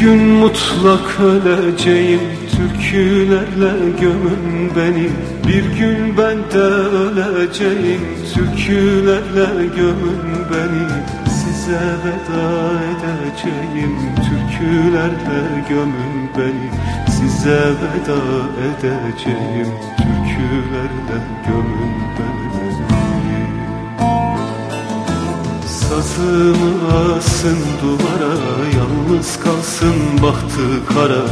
gün mutlak öleceğim Türkülerle gömün beni. Bir gün ben de öleceğim Türkülerle gömün beni. Size veda edeceğim Türkülerle gömün beni. Size veda edeceğim Sazımı asın duvara Yalnız kalsın bahtı kara.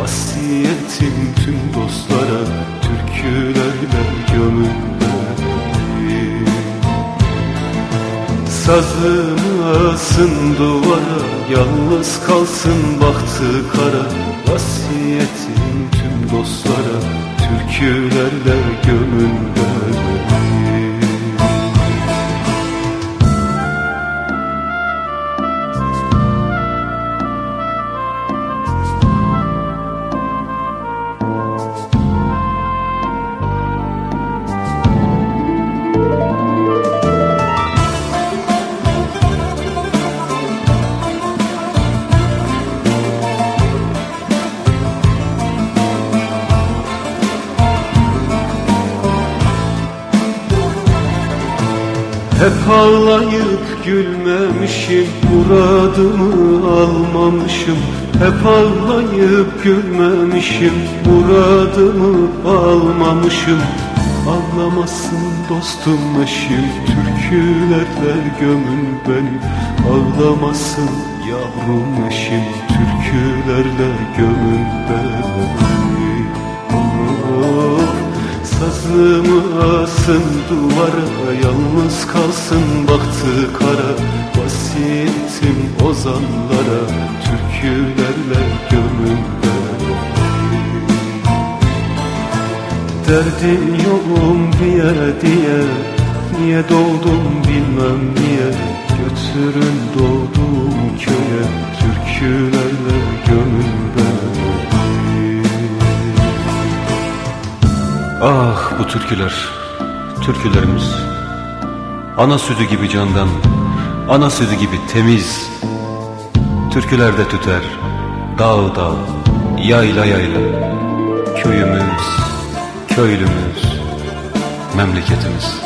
Vasiyetim tüm dostlara Türkülerle gömün beni Sazımı asın duvara Yalnız kalsın bahtı kara. Vasiyetim tüm dostlara Türkülerle gömün Hep ağlayıp gülmemişim Muradımı almamışım. Hep ağlayıp gülmemişim Muradımı almamışım. Ağlamasın dostum eşim Türkülerle gömün beni. Ağlamasın yavrum eşim Türkülerle gömün beni. Sazımı asın duvara Yalnız kalsın baktı kara. Vasiyetim ozanlara Türkülerle gömün beni Derdim yokum diye diye Niye doğdum bilmem niye. Götürün doğduğum köye Türkülerle Ah bu türküler, türkülerimiz. Ana sütü gibi candan, ana sütü gibi temiz. Türkülerde tüter, dağ dağ, yayla yayla. Köyümüz, köylümüz, memleketimiz